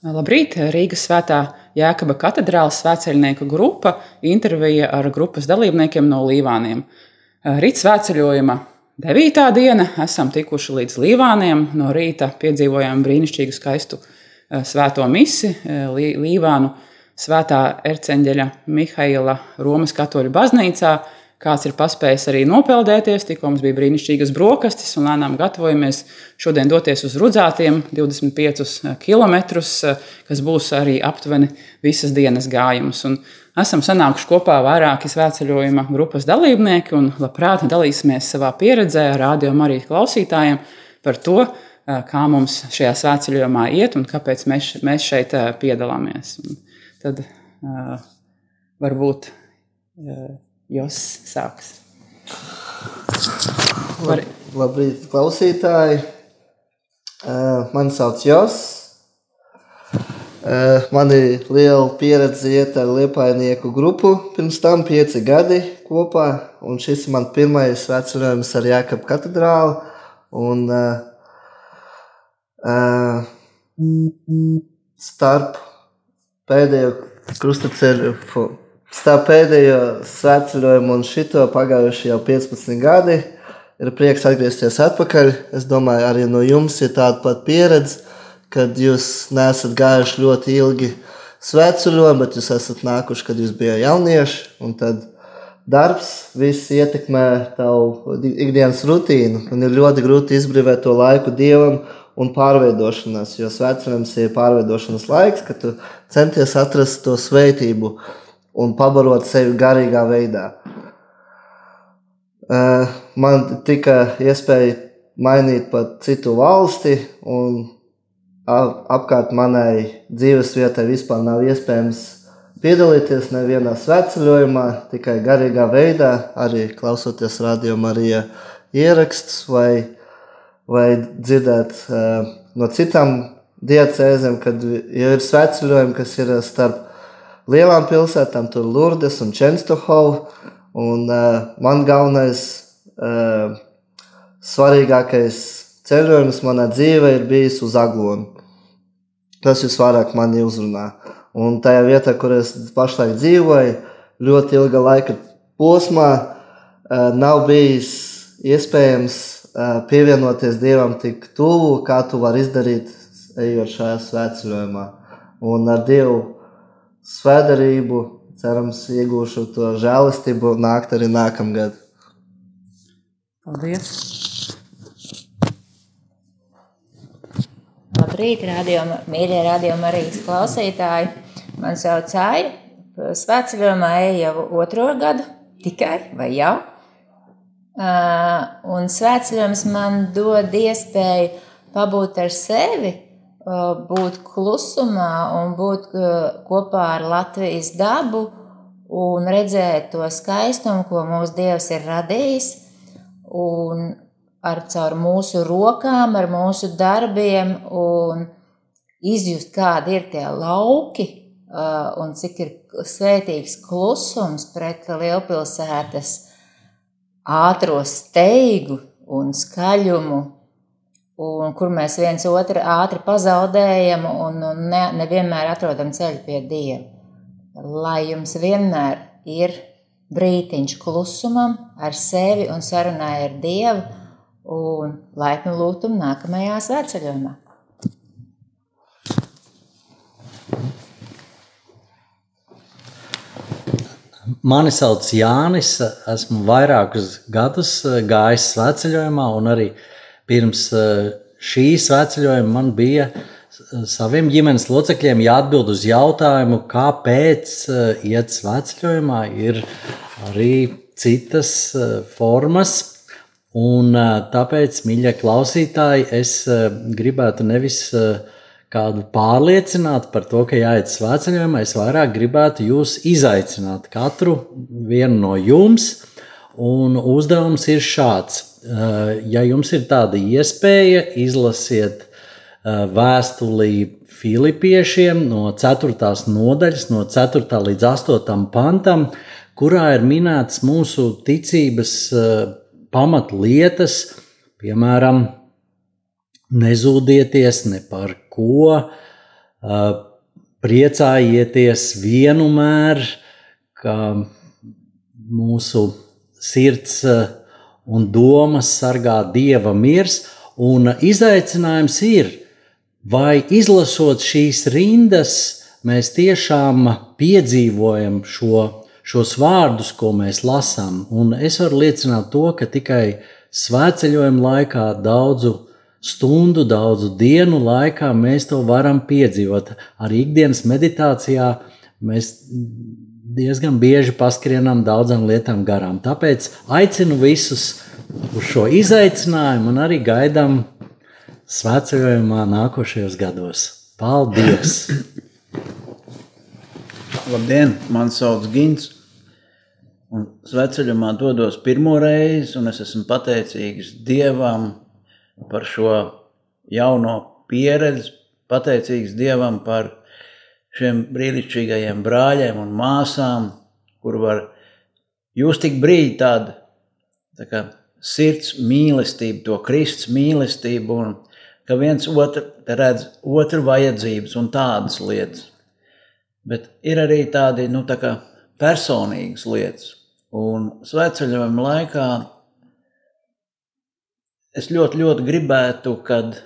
Labrīt! Rīgas svētā Jēkaba katedrāles svētceļnieku grupa intervija ar grupas dalībniekiem no Līvāniem. Rīt svētceļojuma devītā diena esam tikuši līdz Līvāniem. No rīta piedzīvojām brīnišķīgu skaistu svēto misi Līvānu svētā erceņģeļa Mihaila Romas katoļu baznīcā kāds ir paspējis arī nopeldēties. Tikko mums bija brīnišķīgas brokastis, un lēnām gatavojamies šodien doties uz rudzātiem 25 km, kas būs arī aptuveni visas dienas gājums. Un esam sanākuši kopā vairāki svētceļojuma grupas dalībnieki un labprāt dalīsimies savā pieredzē ar radio Marijas klausītājiem par to, kā mums šajā svētceļojumā iet un kāpēc mēs, mēs šeit piedalāmies. Un tad uh, varbūt. Uh, Jos sāks. Var... Labrīt, klausītāji! Uh, mani sauc Jos. Uh, man ir liela pieredze iet ar liepainieku grupu. Pirms tam pieci gadi kopā. Un šis ir mans pirmais veceļojums ar Jāekabu katedrālu. Un, uh, uh, starp pēdējo krustaceļu Starp pēdējo svētceļojumu un šito pagājuši jau 15 gadi. Ir prieks atgriezties atpakaļ. Es domāju, arī no jums ir tāda pat pieredze, kad jūs neesat gājuši ļoti ilgi svētceļojumu, bet jūs esat nākuši, kad jūs bijāt jaunieši. Un tad darbs viss ietekmē tavu ikdienas rutīnu. Un ir ļoti grūti izbrīvot to laiku dievam un pārveidošanās. Jo svētceļojums ir pārveidošanas laiks, kad tu centies atrast to svētību un pabarot sevi garīgā veidā. Man tika iespēja mainīt pat citu valsti, un apkārt manai dzīves vietai vispār nav iespējams piedalīties nevienā svētceļojumā, tikai garīgā veidā, arī klausoties radio Marija ierakstus vai, vai dzirdēt uh, no citām diecēzēm, kad ir svētceļojumi, kas ir starp lielām pilsētām, tur Lourdes un Čenstohova. Un uh, man galvenais, uh, svarīgākais ceļojums manā dzīvē ir bijis uz Aglonu. Tas visvairāk mani uzrunā. Un tajā vietā, kur es pašlaik dzīvoju, ļoti ilga laika posmā, uh, nav bijis iespējams uh, pievienoties Dievam tik tuvu, kā tu vari izdarīt, ejot šajā svētceļojumā. Un ar Dievu svētdarību, cerams, iegūšu to žēlastību nākt arī nākamgad. Paldies! Labrīt, radio, mīļie radio Marijas klausītāji! Man sauc Aija. Svētceļojumā eju jau otro gadu tikai, vai jau? Un svētceļojums man dod iespēju pabūt ar sevi, būt klusumā un būt kopā ar Latvijas dabu un redzēt to skaistumu, ko mūsu Dievs ir radījis. Un ar caur mūsu rokām, ar mūsu darbiem un izjust, kādi ir tie lauki un cik ir svētīgs klusums pret lielpilsētas ātro steigu un skaļumu un kur mēs viens otru ātri pazaudējam un, ne, nevienmēr atrodam ceļu pie Dieva. Lai jums vienmēr ir brītiņš klusumam ar sevi un sarunai ar Dievu un laipnu lūgtumu nākamajā svētceļojumā. Mani sauc Jānis. Esmu vairākus gadus gājis svētceļojumā un arī uh, pirms eh, šī svētceļojuma man bija eh, saviem ģimenes locekļiem jāatbild uz jautājumu, kāpēc eh, iet svētceļojumā, ir arī citas formas. Un tāpēc, mīļie klausītāji, es gribētu nevis kādu pārliecināt par to, ka jāiet svētceļojumā, es vairāk gribētu jūs izaicināt, katru vienu no jums. Un uzdevums ir šāds ja jums ir tāda iespēja, izlasiet eh, vēstuli Filipiešiem no 4. nodaļas, no 4. līdz 8. pantam, kurā ir minētas mūsu ticības eh, pamatlietas, piemēram, nezūdieties ne par ko, priecājieties vienmēr, ka mūsu sirds un domas sargā Dieva mirs, un izaicinājums ir, vai izlasot šīs rindas, mēs tiešām piedzīvojam šo, šos vārdus, ko mēs lasām. Un es varu liecināt to, ka tikai svētceļojuma laikā daudzu stundu, daudzu dienu laikā mēs to varam piedzīvot. Arī ikdienas meditācijā mēs diezgan bieži paskrienam daudzām lietām garām. Tāpēc aicinu visus uz šo izaicinājumu un arī gaidām svētceļojumā nākošajos gados. Paldies! Labdien, man sauc Gins. Un sveceļumā dodos pirmo reizi, un es esmu pateicīgs Dievam par šo jauno pieredzi, pateicīgs Dievam par šiem brīnišķīgajiem brāļiem un māsām, kur var jūs tik brīdi tādu tā kā sirds mīlestību, to Kristus mīlestību, un ka viens otru redz otru vajadzības un tādas lietas. Bet ir arī tādi nu, tā personīgas lietas. Un svētceļojuma laikā es ļoti, ļoti gribētu, kad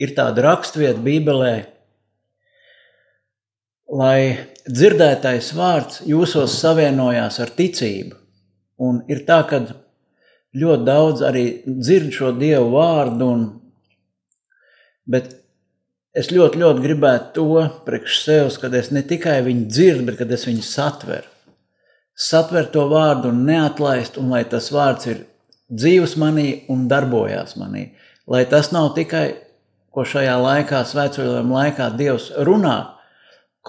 ir tāda raksturvieta Bībelē, lai dzirdētais vārds jūsos savienojās ar ticību. Un ir tā, ka ļoti daudz arī dzird šo Dievu vārdu, un, bet es ļoti, ļoti gribētu to priekš sevis, kad es ne tikai viņu dzirdu, bet kad es viņu satveru. Satver to vārdu un neatlaist, un lai tas vārds ir dzīves manī un darbojās manī. Lai tas nav tikai, ko šajā laikā, svētceļojuma laikā Dievs runā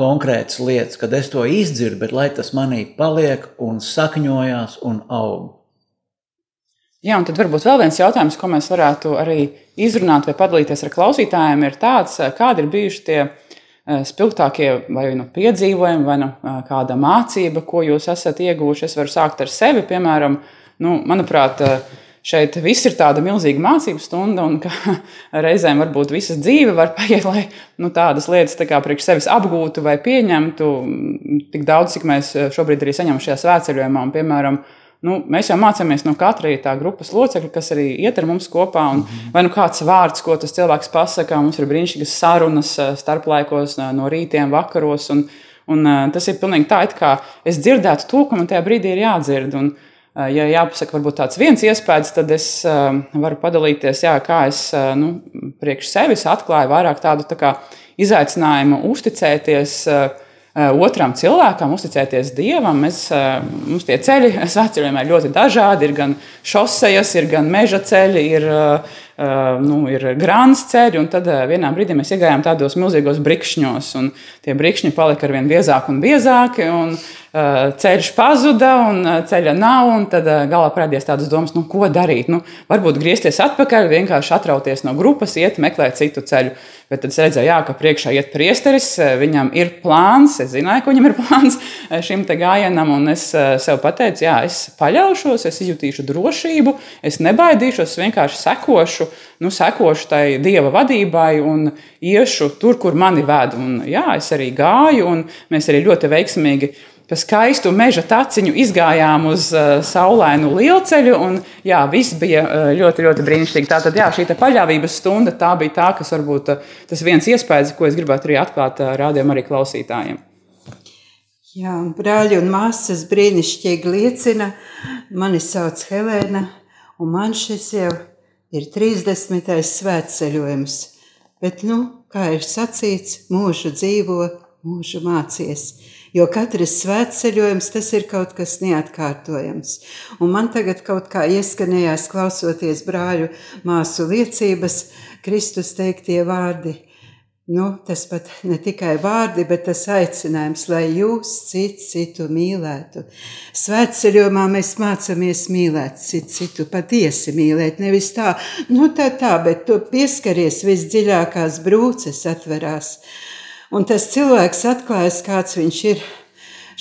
konkrētas lietas, kad es to izdzirdu, bet lai tas manī paliek un sakņojās un aug. Jā, un tad varbūt vēl viens jautājums, ko mēs varētu arī izrunāt vai padalīties ar klausītājiem, ir tāds, kādi ir bijuši tie spilgtākie vai nu piedzīvojumi, vai nu kāda mācība, ko jūs esat ieguvuši. Es varu sākt ar sevi, piemēram, nu, manuprāt, eh, šeit viss ir tāda milzīga mācību stunda, un reizēm varbūt visas dzīve var paiet, lai nu, tādas lietas tā kā priekš sevis apgūtu vai pieņemtu tik daudz, cik mēs šobrīd arī saņemam šajā svētceļojumā. Un, piemēram, Nu, mēs jau mācāmies no katra tā grupas locekļa, kas arī iet ar mums kopā. Un, mhm. vai nu kāds vārds, ko tas cilvēks pasakā, mums ir brīnišķīgas sarunas eh, starplaikos, eh, no rītiem, vakaros. Un, un, eh, tas ir pilnīgi tā, it kā es dzirdētu to, ko man tajā brīdī ir jādzird. Un, ja jāpasaka, varbūt tāds viens iespējas, tad es varu padalīties, jā, kā es nu, priekš sevis atklāju vairāk tādu tā kā, izaicinājumu uzticēties. Uh, Eh, otram cilvēkam, uzticēties dievam. Mēs, eh, mums tie ceļi svētceļiem ir ļoti dažādi. Ir gan šosejas, ir gan meža ceļi, ir, eh, nu, ir grāns ceļi. Un tad vienā brīdī mēs iegājām tādos milzīgos brikšņos, un tie brikšņi palika ar vien biezāki un biezāki. Un, ceļš pazuda un ceļa nav. Tad galā parādījās tādas domas, nu, ko darīt. Nu, varbūt griezties atpakaļ, vienkārši atrauties no grupas, iet meklēt citu ceļu. Bet tad es redzēju, jā, ka priekšā iet priesteris, viņam ir plāns. Es zināju, ka viņam ir plāns šim gājienam, un es eh, sev pateicu, jā, es paļaušos, es izjutīšu drošību, es nebaidīšos, es vienkārši sekošu, nu, sekošu tai dieva vadībai un iešu tur, kur mani ved. Un, jā, es arī gāju, un mēs arī ļoti veiksmīgi pa skaistu meža taciņu izgājām uz uh, saulainu lielceļu. Un, jā, viss bija uh, ļoti, ļoti brīnišķīgi. Tātad, jā, šī paļāvības stunda tā bija tā, kas varbūt uh, tas viens iespējas, ko es gribētu arī atklāt uh, rādījumam arī klausītājiem. Jā, brāļi un māsas brīnišķīgi liecina. Mani sauc Helēna, un man šis jau ir 30. svētceļojums. Bet, nu, kā ir sacīts, mūžu dzīvo, mūžu mācies. Jo katrs svētceļojums tas ir kaut kas neatkārtojams. Un man tagad kaut kā ieskanējās, klausoties brāļu māsu liecības, Kristus teiktie vārdi. Nu, tas pat ne tikai vārdi, bet tas aicinājums, lai jūs citu, citu mīlētu. Svētceļojumā mēs mācāmies mīlēt citu, citu patiesi mīlēt. Nevis tā, nu tā, tā, bet tu pieskaries visdziļākās brūces atverās. Un tas cilvēks atklājas, kāds viņš ir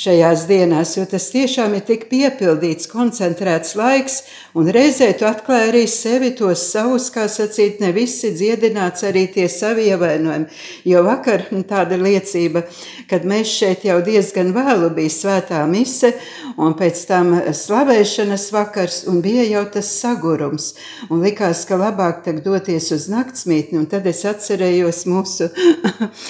šajās dienās, jo tas tiešām ir tik piepildīts, koncentrēts laiks, Un reizē tu atklāji arī sevi tos savus, kā sacīt, ne visi dziedināts arī tie savi ievainojumi. Jo vakar tāda liecība, kad mēs šeit jau diezgan vēlu bija svētā mise un pēc tam slavēšanas vakars un bija jau tas sagurums. Un likās, ka labāk tak doties uz naktsmītni un tad es atcerējos mūsu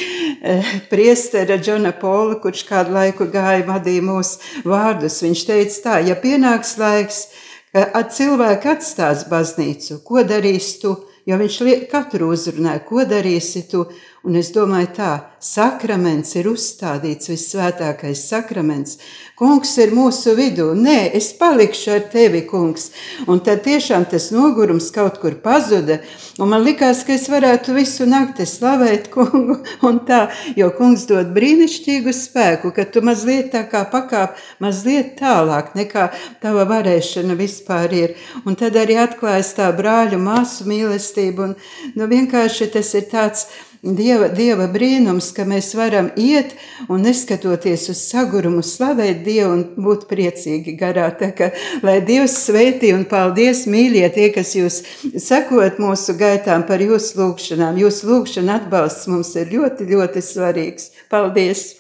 priestera Džona Pola, kurš kādu laiku gāja vadīja mūsu vārdus. Viņš teica tā, ja pienāks laiks, kad cilvēki atstās baznīcu, ko darīs tu? Jo viņš katru uzrunāja, ko darīsi tu? Un es domāju, tā sakraments ir uzstādīts, visvētākais sakraments. Kungs ir mūsu vidū. Nē, es palikšu ar tevi, kungs. Un tad tiešām tas nogurums kaut kur pazuda. Un man likās, ka es varētu visu nakti slavēt kungu. Un tā, jo kungs dod brīnišķīgu spēku, ka tu mazliet tā kā pakāp, mazliet tālāk nekā tava varēšana vispār ir. Un tad arī atklājas tā brāļu māsu mīlestība. Un nu, vienkārši tas ir tāds Dieva, dieva brīnums, ka mēs varam iet un neskatoties uz sagurumu, slavēt Dievu un būt priecīgi garā. Tā kā, lai Dievs sveitī un paldies, mīļie, tie, kas jūs sekot mūsu gaitām par jūsu lūgšanām. Jūsu lūgšana atbalsts mums ir ļoti, ļoti svarīgs. Paldies!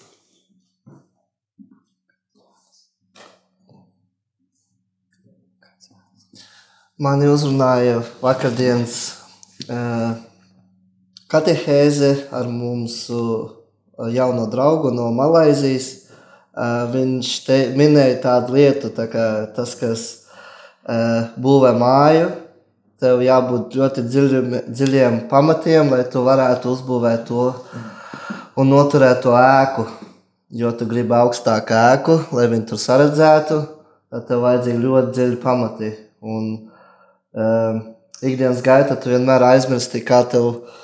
Mani uzrunāja vakardienas uh, katehēze ar mūsu jauno draugu no Malaisijas. Viņš te minēja tādu lietu, tā kā tas, kas būvē māju, tev jābūt ļoti dziļiem, dziļiem pamatiem, lai tu varētu uzbūvēt to un noturēt to ēku. Jo tu gribi augstāku ēku, lai viņi tur saredzētu, tad tev vajadzīgi ļoti dziļi pamati. Un um, ikdienas gaitā tu vienmēr aizmirsti, kā tev ir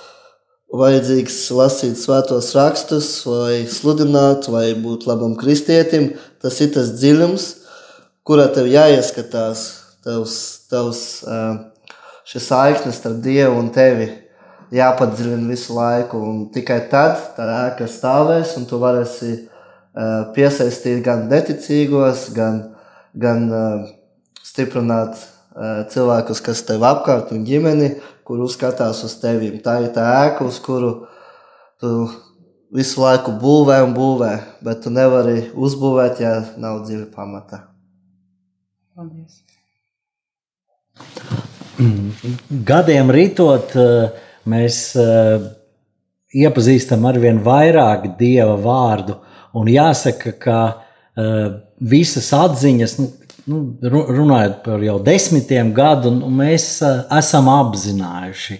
vajadzīgs lasīt svētos rakstus, vai sludināt, vai būt labam kristietim. Tas ir tas dziļums, kurā tev jāieskatās, tavs, tavs šis saiknes starp Dievu un tevi jāpadziļina visu laiku. Un tikai tad tā ēka stāvēs, un tu varēsi piesaistīt gan neticīgos, gan, gan stiprināt cilvēkus, kas tev apkārt un ģimeni, kur uzskatās uz tevi. Tā ir tā ēka, uz kuru tu visu laiku būvē un būvē, bet tu nevari uzbūvēt, ja nav dziļa pamata. Paldies. Gadiem ritot, mēs iepazīstam ar vien vairāk dieva vārdu. Un jāsaka, ka visas atziņas, nu, nu, runājot par jau desmitiem gadiem, mēs esam apzinājuši.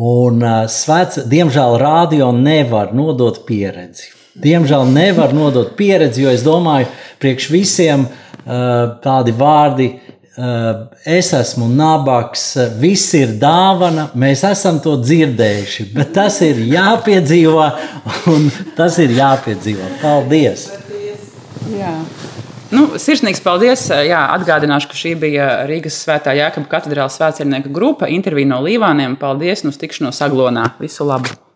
Un svēts, diemžēl, rādio nevar nodot pieredzi. Diemžēl nevar nodot pieredzi, jo es domāju, priekš visiem tādi vārdi, es esmu nabaks, viss ir dāvana, mēs esam to dzirdējuši, bet tas ir jāpiedzīvo un tas ir jāpiedzīvo. Paldies! Jā. Nu, sirsnīgs paldies. Jā, atgādināšu, ka šī bija Rīgas Svētā Jēkabas katedrālas svētceļnieka grupa. Intervija no Līvāniem. Paldies! Nu, tikšanos Aglonā. Visu labu!